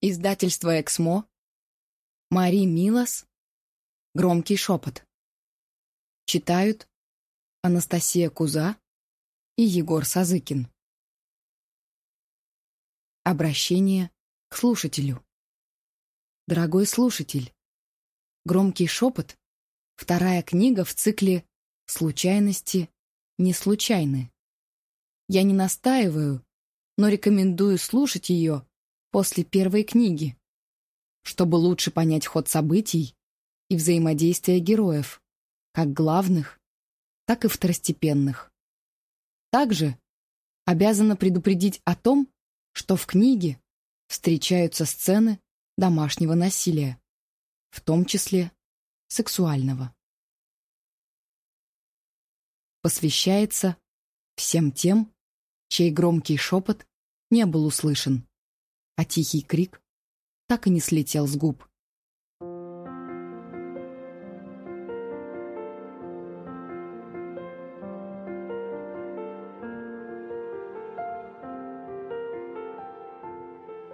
Издательство «Эксмо». Мари Милос. Громкий шепот. Читают Анастасия Куза и Егор Сазыкин. Обращение к слушателю. Дорогой слушатель, «Громкий шепот» — вторая книга в цикле «Случайности не случайны». Я не настаиваю, но рекомендую слушать ее после первой книги, чтобы лучше понять ход событий и взаимодействие героев, как главных, так и второстепенных. Также обязана предупредить о том, что в книге встречаются сцены домашнего насилия, в том числе сексуального. Посвящается всем тем, чей громкий шепот не был услышан а тихий крик так и не слетел с губ.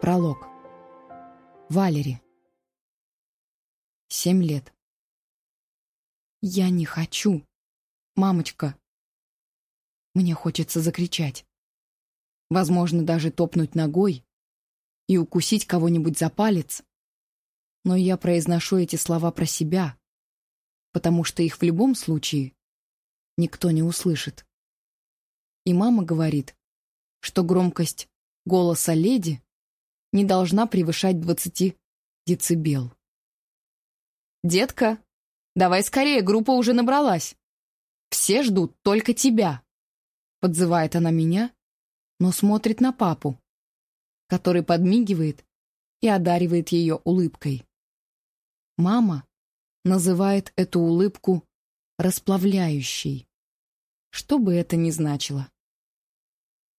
Пролог. Валери. Семь лет. Я не хочу. Мамочка. Мне хочется закричать. Возможно, даже топнуть ногой, и укусить кого-нибудь за палец. Но я произношу эти слова про себя, потому что их в любом случае никто не услышит. И мама говорит, что громкость голоса леди не должна превышать 20 децибел. «Детка, давай скорее, группа уже набралась. Все ждут только тебя», — подзывает она меня, но смотрит на папу, который подмигивает и одаривает ее улыбкой. Мама называет эту улыбку расплавляющей, что бы это ни значило.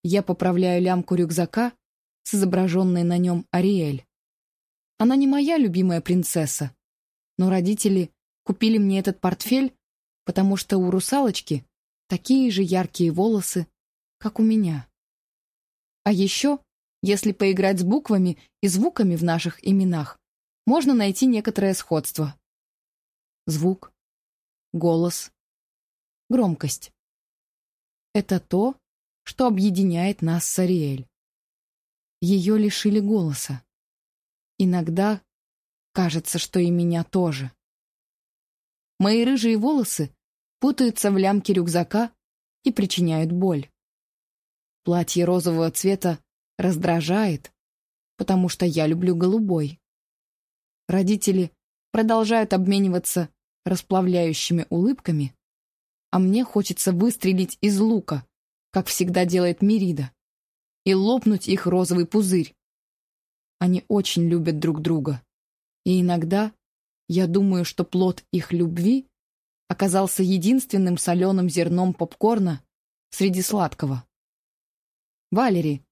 Я поправляю лямку рюкзака с изображенной на нем Ариэль. Она не моя любимая принцесса, но родители купили мне этот портфель, потому что у русалочки такие же яркие волосы, как у меня. А еще если поиграть с буквами и звуками в наших именах, можно найти некоторое сходство. Звук, голос, громкость. Это то, что объединяет нас с Ариэль. Ее лишили голоса. Иногда кажется, что и меня тоже. Мои рыжие волосы путаются в лямке рюкзака и причиняют боль. Платье розового цвета раздражает, потому что я люблю голубой. Родители продолжают обмениваться расплавляющими улыбками, а мне хочется выстрелить из лука, как всегда делает Мирида, и лопнуть их розовый пузырь. Они очень любят друг друга, и иногда я думаю, что плод их любви оказался единственным соленым зерном попкорна среди сладкого. «Валери,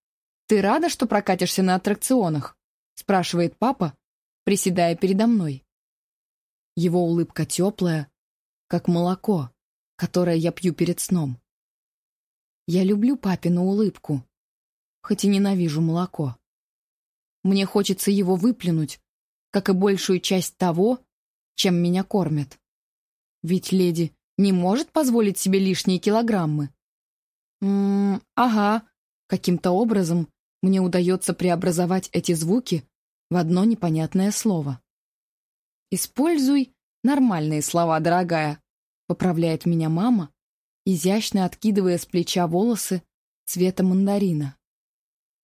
«Ты рада, что прокатишься на аттракционах?» — спрашивает папа, приседая передо мной. Его улыбка теплая, как молоко, которое я пью перед сном. Я люблю папину улыбку, хоть и ненавижу молоко. Мне хочется его выплюнуть, как и большую часть того, чем меня кормят. Ведь леди не может позволить себе лишние килограммы. М -м, ага, каким-то образом мне удается преобразовать эти звуки в одно непонятное слово. «Используй нормальные слова, дорогая», — поправляет меня мама, изящно откидывая с плеча волосы цвета мандарина.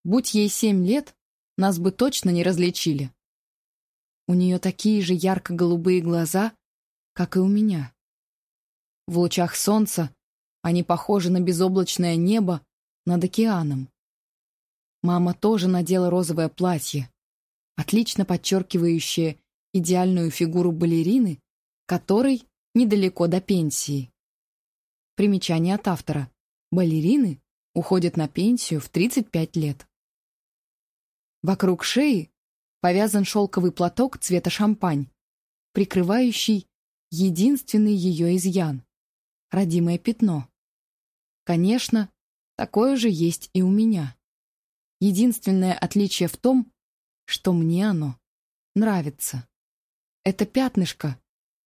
Будь ей семь лет, нас бы точно не различили. У нее такие же ярко-голубые глаза, как и у меня. В лучах солнца они похожи на безоблачное небо над океаном. Мама тоже надела розовое платье, отлично подчеркивающее идеальную фигуру балерины, которой недалеко до пенсии. Примечание от автора. Балерины уходят на пенсию в 35 лет. Вокруг шеи повязан шелковый платок цвета шампань, прикрывающий единственный ее изъян — родимое пятно. Конечно, такое же есть и у меня. Единственное отличие в том, что мне оно нравится. Это пятнышко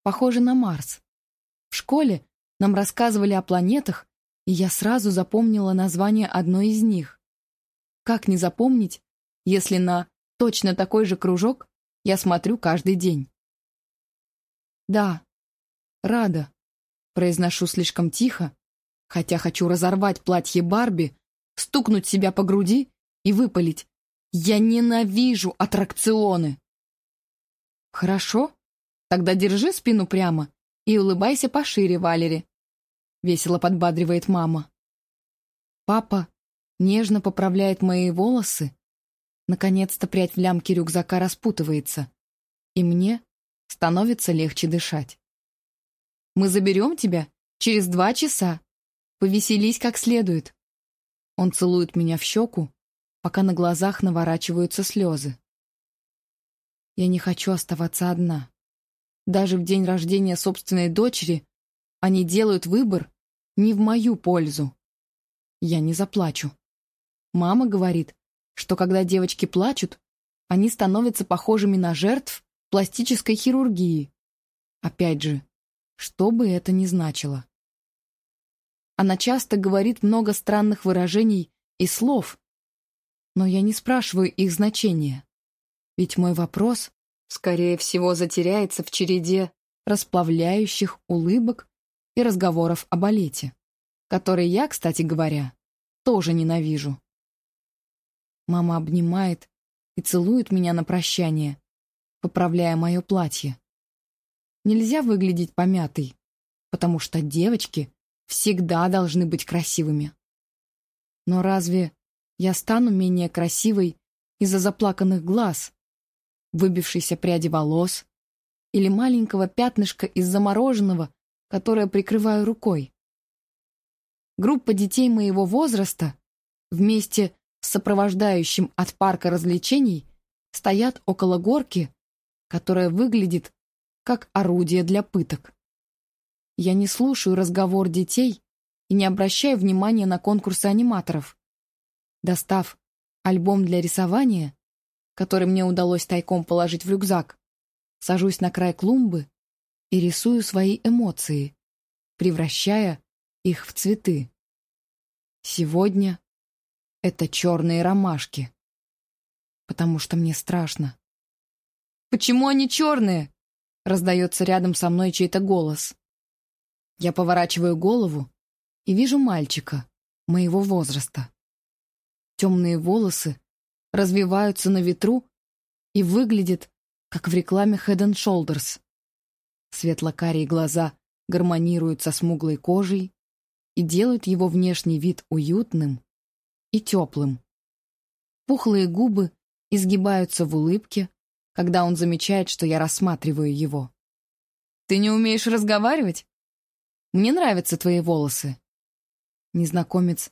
похоже на Марс. В школе нам рассказывали о планетах, и я сразу запомнила название одной из них. Как не запомнить, если на точно такой же кружок я смотрю каждый день? Да, рада, произношу слишком тихо, хотя хочу разорвать платье Барби, стукнуть себя по груди и выпалить. Я ненавижу аттракционы. Хорошо, тогда держи спину прямо и улыбайся пошире, Валери. Весело подбадривает мама. Папа нежно поправляет мои волосы. Наконец-то прядь в лямке рюкзака распутывается. И мне становится легче дышать. Мы заберем тебя через два часа. Повеселись как следует. Он целует меня в щеку, пока на глазах наворачиваются слезы. Я не хочу оставаться одна. Даже в день рождения собственной дочери они делают выбор не в мою пользу. Я не заплачу. Мама говорит, что когда девочки плачут, они становятся похожими на жертв пластической хирургии. Опять же, что бы это ни значило. Она часто говорит много странных выражений и слов, но я не спрашиваю их значения. Ведь мой вопрос скорее всего, затеряется в череде расплавляющих улыбок и разговоров о балете, которые я, кстати говоря, тоже ненавижу. Мама обнимает и целует меня на прощание, поправляя мое платье. Нельзя выглядеть помятой, потому что девочки всегда должны быть красивыми. Но разве я стану менее красивой из-за заплаканных глаз, выбившейся пряди волос или маленького пятнышка из замороженного, которое прикрываю рукой. Группа детей моего возраста вместе с сопровождающим от парка развлечений стоят около горки, которая выглядит как орудие для пыток. Я не слушаю разговор детей и не обращаю внимания на конкурсы аниматоров. Достав альбом для рисования, который мне удалось тайком положить в рюкзак, сажусь на край клумбы и рисую свои эмоции, превращая их в цветы. Сегодня это черные ромашки, потому что мне страшно. «Почему они черные?» — раздается рядом со мной чей-то голос. Я поворачиваю голову и вижу мальчика моего возраста. Темные волосы развиваются на ветру и выглядит, как в рекламе Head and Shoulders. Светло-карие глаза гармонируют со смуглой кожей и делают его внешний вид уютным и теплым. Пухлые губы изгибаются в улыбке, когда он замечает, что я рассматриваю его. «Ты не умеешь разговаривать? Мне нравятся твои волосы». Незнакомец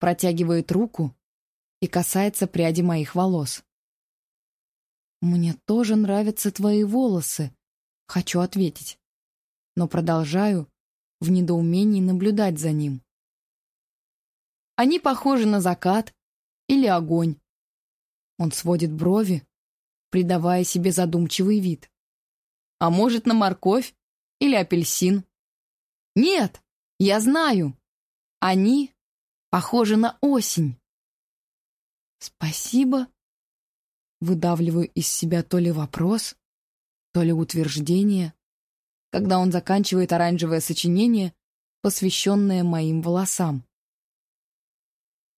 протягивает руку и касается пряди моих волос. «Мне тоже нравятся твои волосы», — хочу ответить, но продолжаю в недоумении наблюдать за ним. Они похожи на закат или огонь. Он сводит брови, придавая себе задумчивый вид. А может, на морковь или апельсин? Нет, я знаю. Они похожи на осень. «Спасибо?» Выдавливаю из себя то ли вопрос, то ли утверждение, когда он заканчивает оранжевое сочинение, посвященное моим волосам.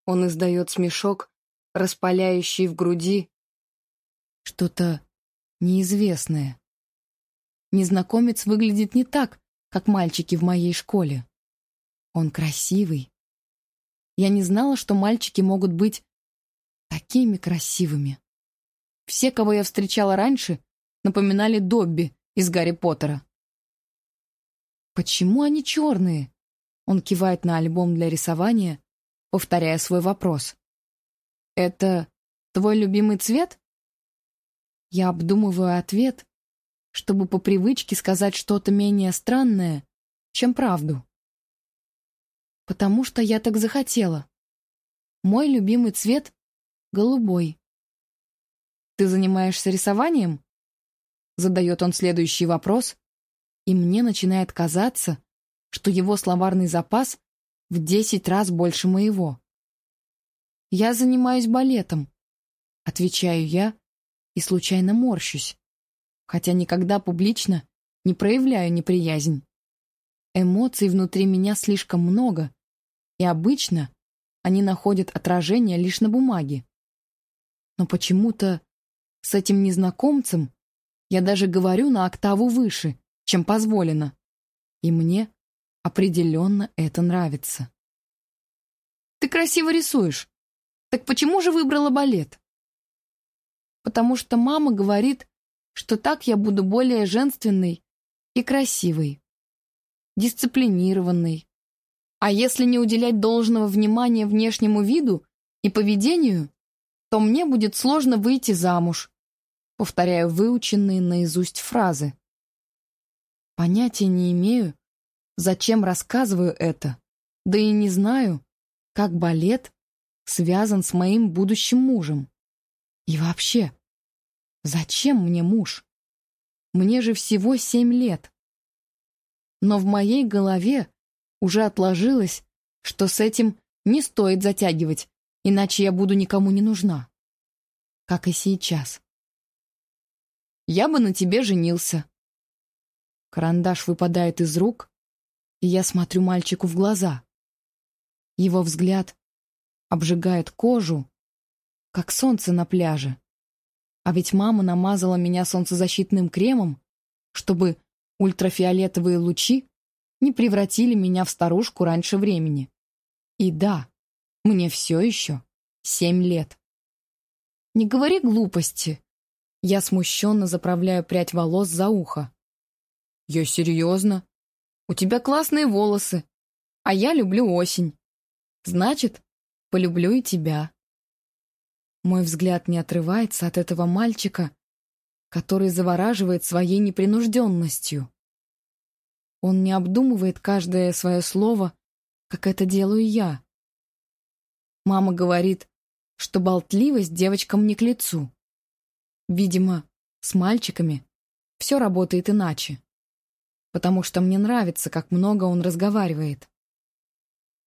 Он издает смешок, распаляющий в груди что-то неизвестное. Незнакомец выглядит не так, как мальчики в моей школе. Он красивый. Я не знала, что мальчики могут быть такими красивыми. Все, кого я встречала раньше, напоминали Добби из Гарри Поттера. «Почему они черные?» Он кивает на альбом для рисования, повторяя свой вопрос. «Это твой любимый цвет?» Я обдумываю ответ, чтобы по привычке сказать что-то менее странное, чем правду. Потому что я так захотела. Мой любимый цвет голубой. Ты занимаешься рисованием? Задает он следующий вопрос, и мне начинает казаться, что его словарный запас в десять раз больше моего. «Я занимаюсь балетом», — отвечаю я и случайно морщусь, хотя никогда публично не проявляю неприязнь. Эмоций внутри меня слишком много, и обычно они находят отражение лишь на бумаге. Но почему-то с этим незнакомцем я даже говорю на октаву выше, чем позволено. И мне Определенно это нравится. Ты красиво рисуешь. Так почему же выбрала балет? Потому что мама говорит, что так я буду более женственной и красивой, дисциплинированной. А если не уделять должного внимания внешнему виду и поведению, то мне будет сложно выйти замуж. Повторяю выученные наизусть фразы. Понятия не имею, Зачем рассказываю это? Да и не знаю, как балет связан с моим будущим мужем. И вообще, зачем мне муж? Мне же всего семь лет. Но в моей голове уже отложилось, что с этим не стоит затягивать, иначе я буду никому не нужна. Как и сейчас. Я бы на тебе женился. Карандаш выпадает из рук, и я смотрю мальчику в глаза. Его взгляд обжигает кожу, как солнце на пляже. А ведь мама намазала меня солнцезащитным кремом, чтобы ультрафиолетовые лучи не превратили меня в старушку раньше времени. И да, мне все еще семь лет. Не говори глупости. Я смущенно заправляю прядь волос за ухо. Я серьезно. У тебя классные волосы, а я люблю осень. Значит, полюблю и тебя. Мой взгляд не отрывается от этого мальчика, который завораживает своей непринужденностью. Он не обдумывает каждое свое слово, как это делаю я. Мама говорит, что болтливость девочкам не к лицу. Видимо, с мальчиками все работает иначе потому что мне нравится, как много он разговаривает.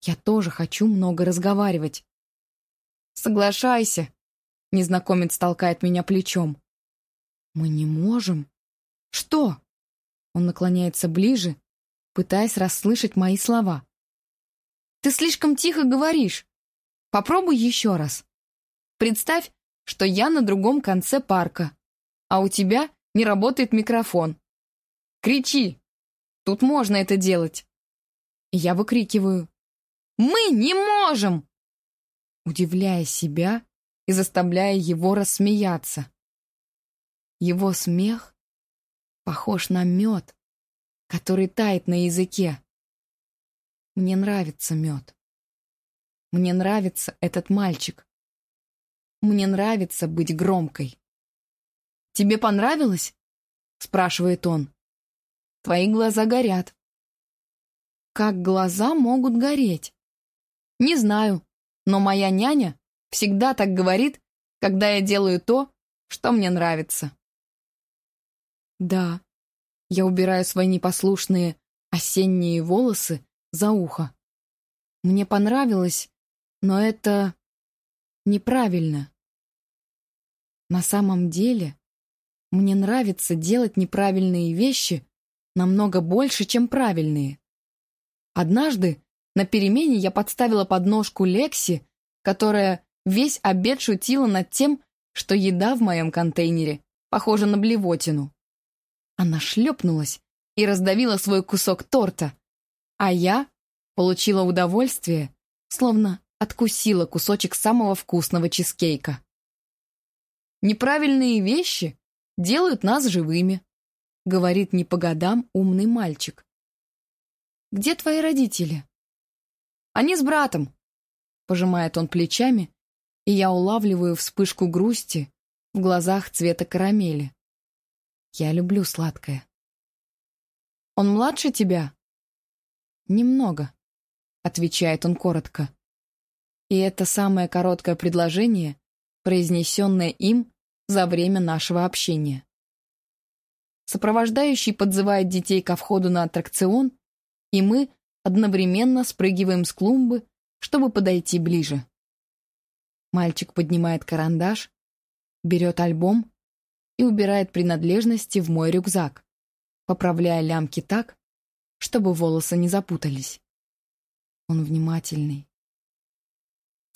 Я тоже хочу много разговаривать. Соглашайся. Незнакомец толкает меня плечом. Мы не можем. Что? Он наклоняется ближе, пытаясь расслышать мои слова. Ты слишком тихо говоришь. Попробуй еще раз. Представь, что я на другом конце парка, а у тебя не работает микрофон. Кричи, Тут можно это делать. я выкрикиваю. «Мы не можем!» Удивляя себя и заставляя его рассмеяться. Его смех похож на мед, который тает на языке. Мне нравится мед. Мне нравится этот мальчик. Мне нравится быть громкой. «Тебе понравилось?» — спрашивает он. Твои глаза горят. Как глаза могут гореть? Не знаю, но моя няня всегда так говорит, когда я делаю то, что мне нравится. Да, я убираю свои непослушные осенние волосы за ухо. Мне понравилось, но это неправильно. На самом деле, мне нравится делать неправильные вещи, намного больше, чем правильные. Однажды на перемене я подставила подножку Лекси, которая весь обед шутила над тем, что еда в моем контейнере похожа на блевотину. Она шлепнулась и раздавила свой кусок торта, а я получила удовольствие, словно откусила кусочек самого вкусного чизкейка. Неправильные вещи делают нас живыми говорит не по годам умный мальчик. «Где твои родители?» «Они с братом», — пожимает он плечами, и я улавливаю вспышку грусти в глазах цвета карамели. Я люблю сладкое. «Он младше тебя?» «Немного», — отвечает он коротко. И это самое короткое предложение, произнесенное им за время нашего общения. Сопровождающий подзывает детей ко входу на аттракцион, и мы одновременно спрыгиваем с клумбы, чтобы подойти ближе. Мальчик поднимает карандаш, берет альбом и убирает принадлежности в мой рюкзак, поправляя лямки так, чтобы волосы не запутались. Он внимательный.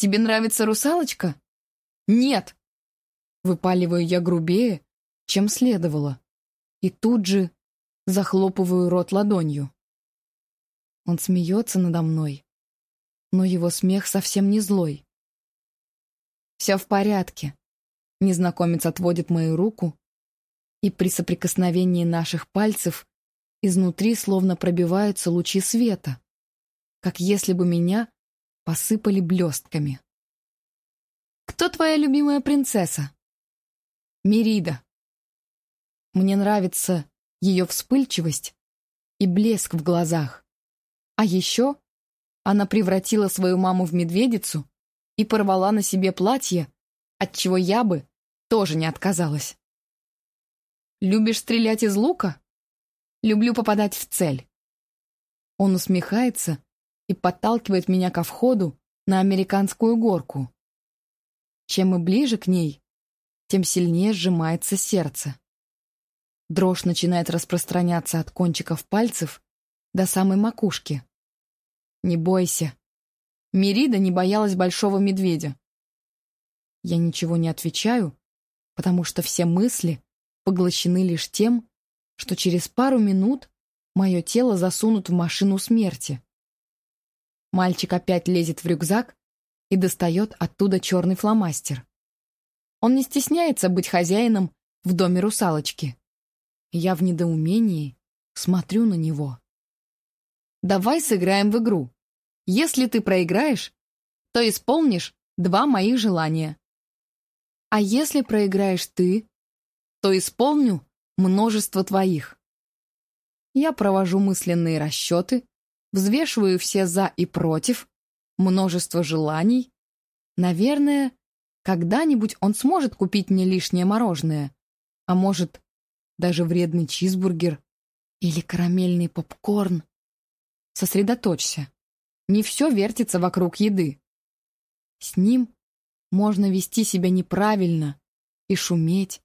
«Тебе нравится русалочка?» «Нет!» Выпаливаю я грубее, чем следовало, и тут же захлопываю рот ладонью. Он смеется надо мной, но его смех совсем не злой. «Все в порядке», — незнакомец отводит мою руку, и при соприкосновении наших пальцев изнутри словно пробиваются лучи света, как если бы меня посыпали блестками. «Кто твоя любимая принцесса?» «Мерида». Мне нравится ее вспыльчивость и блеск в глазах. А еще она превратила свою маму в медведицу и порвала на себе платье, от чего я бы тоже не отказалась. «Любишь стрелять из лука?» «Люблю попадать в цель». Он усмехается и подталкивает меня ко входу на американскую горку. Чем мы ближе к ней, тем сильнее сжимается сердце. Дрожь начинает распространяться от кончиков пальцев до самой макушки. Не бойся. Мирида не боялась большого медведя. Я ничего не отвечаю, потому что все мысли поглощены лишь тем, что через пару минут мое тело засунут в машину смерти. Мальчик опять лезет в рюкзак и достает оттуда черный фломастер. Он не стесняется быть хозяином в доме русалочки. Я в недоумении смотрю на него. Давай сыграем в игру. Если ты проиграешь, то исполнишь два моих желания. А если проиграешь ты, то исполню множество твоих. Я провожу мысленные расчеты, взвешиваю все «за» и «против», множество желаний. Наверное, когда-нибудь он сможет купить мне лишнее мороженое, а может, даже вредный чизбургер или карамельный попкорн. Сосредоточься. Не все вертится вокруг еды. С ним можно вести себя неправильно и шуметь,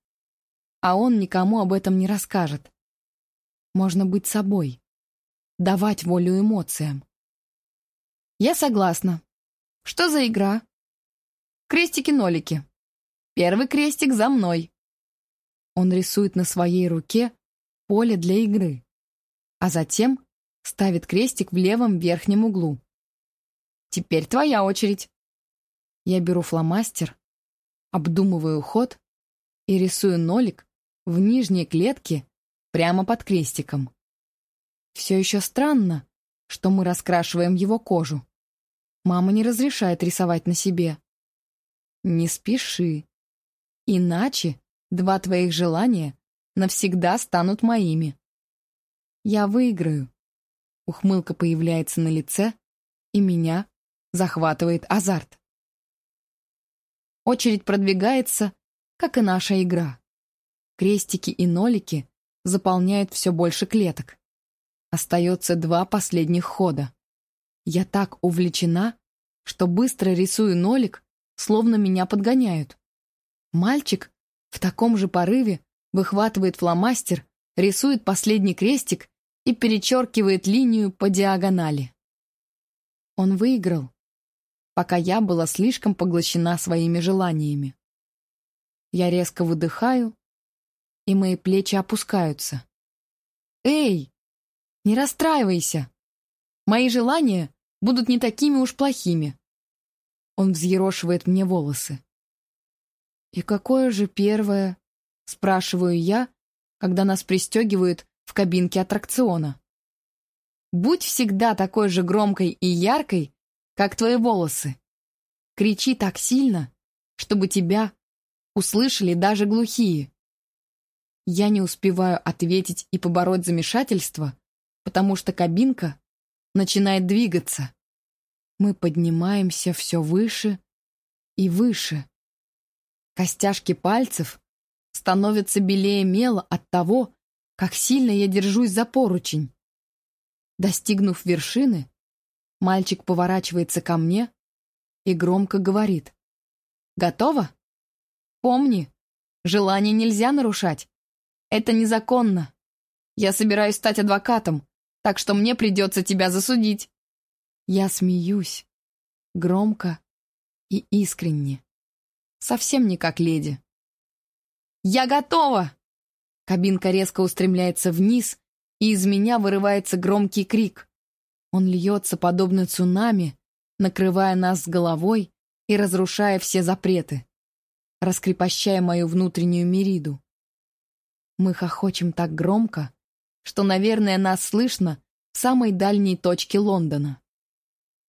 а он никому об этом не расскажет. Можно быть собой, давать волю эмоциям. Я согласна. Что за игра? Крестики-нолики. Первый крестик за мной. Он рисует на своей руке поле для игры, а затем ставит крестик в левом верхнем углу. «Теперь твоя очередь». Я беру фломастер, обдумываю ход и рисую нолик в нижней клетке прямо под крестиком. Все еще странно, что мы раскрашиваем его кожу. Мама не разрешает рисовать на себе. Не спеши. Иначе два твоих желания навсегда станут моими. Я выиграю. Ухмылка появляется на лице, и меня захватывает азарт. Очередь продвигается, как и наша игра. Крестики и нолики заполняют все больше клеток. Остается два последних хода. Я так увлечена, что быстро рисую нолик, словно меня подгоняют. Мальчик в таком же порыве выхватывает фломастер, рисует последний крестик и перечеркивает линию по диагонали. Он выиграл, пока я была слишком поглощена своими желаниями. Я резко выдыхаю, и мои плечи опускаются. «Эй, не расстраивайся! Мои желания будут не такими уж плохими!» Он взъерошивает мне волосы. «И какое же первое?» — спрашиваю я, когда нас пристегивают в кабинке аттракциона. Будь всегда такой же громкой и яркой, как твои волосы. Кричи так сильно, чтобы тебя услышали даже глухие. Я не успеваю ответить и побороть замешательство, потому что кабинка начинает двигаться. Мы поднимаемся все выше и выше. Костяшки пальцев становится белее мела от того, как сильно я держусь за поручень. Достигнув вершины, мальчик поворачивается ко мне и громко говорит. «Готово? Помни, желание нельзя нарушать. Это незаконно. Я собираюсь стать адвокатом, так что мне придется тебя засудить». Я смеюсь, громко и искренне. Совсем не как леди. «Я готова!» Кабинка резко устремляется вниз, и из меня вырывается громкий крик. Он льется, подобно цунами, накрывая нас с головой и разрушая все запреты, раскрепощая мою внутреннюю мириду. Мы хохочем так громко, что, наверное, нас слышно в самой дальней точке Лондона.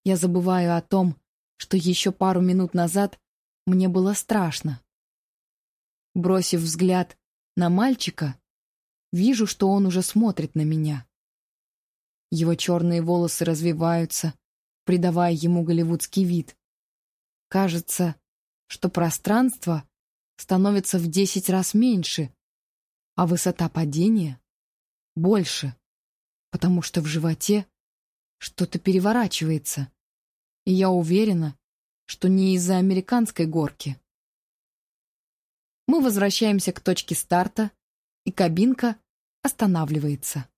Я забываю о том, что еще пару минут назад мне было страшно. Бросив взгляд на мальчика, вижу, что он уже смотрит на меня. Его черные волосы развиваются, придавая ему голливудский вид. Кажется, что пространство становится в десять раз меньше, а высота падения — больше, потому что в животе что-то переворачивается, и я уверена, что не из-за американской горки. Мы возвращаемся к точке старта, и кабинка останавливается.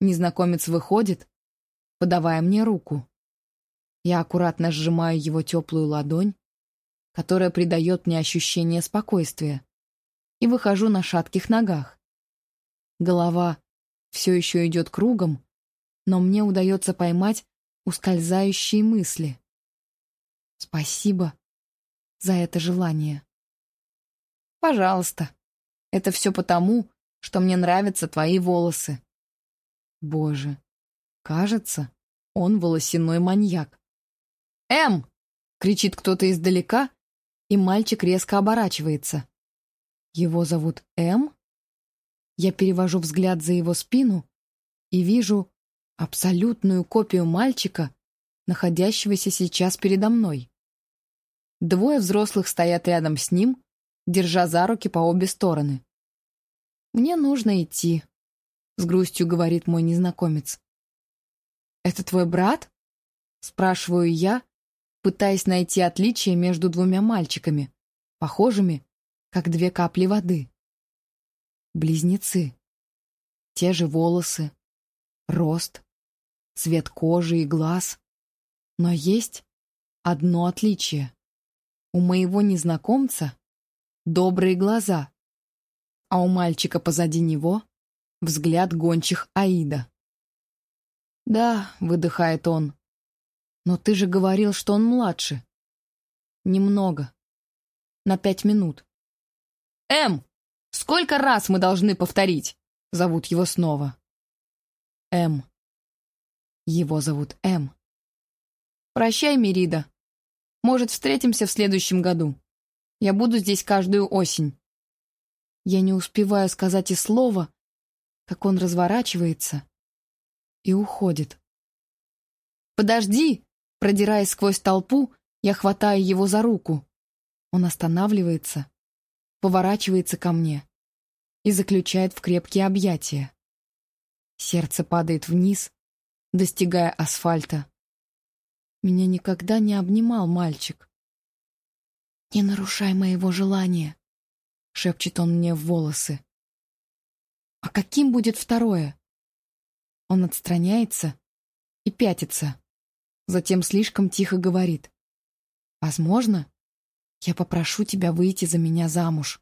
Незнакомец выходит, подавая мне руку. Я аккуратно сжимаю его теплую ладонь, которая придает мне ощущение спокойствия, и выхожу на шатких ногах. Голова все еще идет кругом, но мне удается поймать ускользающие мысли. Спасибо за это желание. Пожалуйста. Это все потому, что мне нравятся твои волосы. Боже, кажется, он волосяной маньяк. «Эм!» — кричит кто-то издалека, и мальчик резко оборачивается. Его зовут Эм? Я перевожу взгляд за его спину и вижу абсолютную копию мальчика, находящегося сейчас передо мной. Двое взрослых стоят рядом с ним, держа за руки по обе стороны. «Мне нужно идти», — с грустью говорит мой незнакомец. «Это твой брат?» — спрашиваю я, пытаясь найти отличие между двумя мальчиками, похожими, как две капли воды. Близнецы. Те же волосы, рост, цвет кожи и глаз. Но есть одно отличие. У моего незнакомца добрые глаза, а у мальчика позади него взгляд гончих Аида. «Да», — выдыхает он, — «но ты же говорил, что он младше». «Немного. На пять минут». «Эм, сколько раз мы должны повторить?» — зовут его снова. «Эм». Его зовут М. «Прощай, Мирида. Может, встретимся в следующем году. Я буду здесь каждую осень». Я не успеваю сказать и слова, как он разворачивается и уходит. «Подожди!» Продираясь сквозь толпу, я хватаю его за руку. Он останавливается, поворачивается ко мне и заключает в крепкие объятия. Сердце падает вниз, достигая асфальта. Меня никогда не обнимал мальчик. «Не нарушай моего желания», — шепчет он мне в волосы. «А каким будет второе?» Он отстраняется и пятится, затем слишком тихо говорит. «Возможно, я попрошу тебя выйти за меня замуж».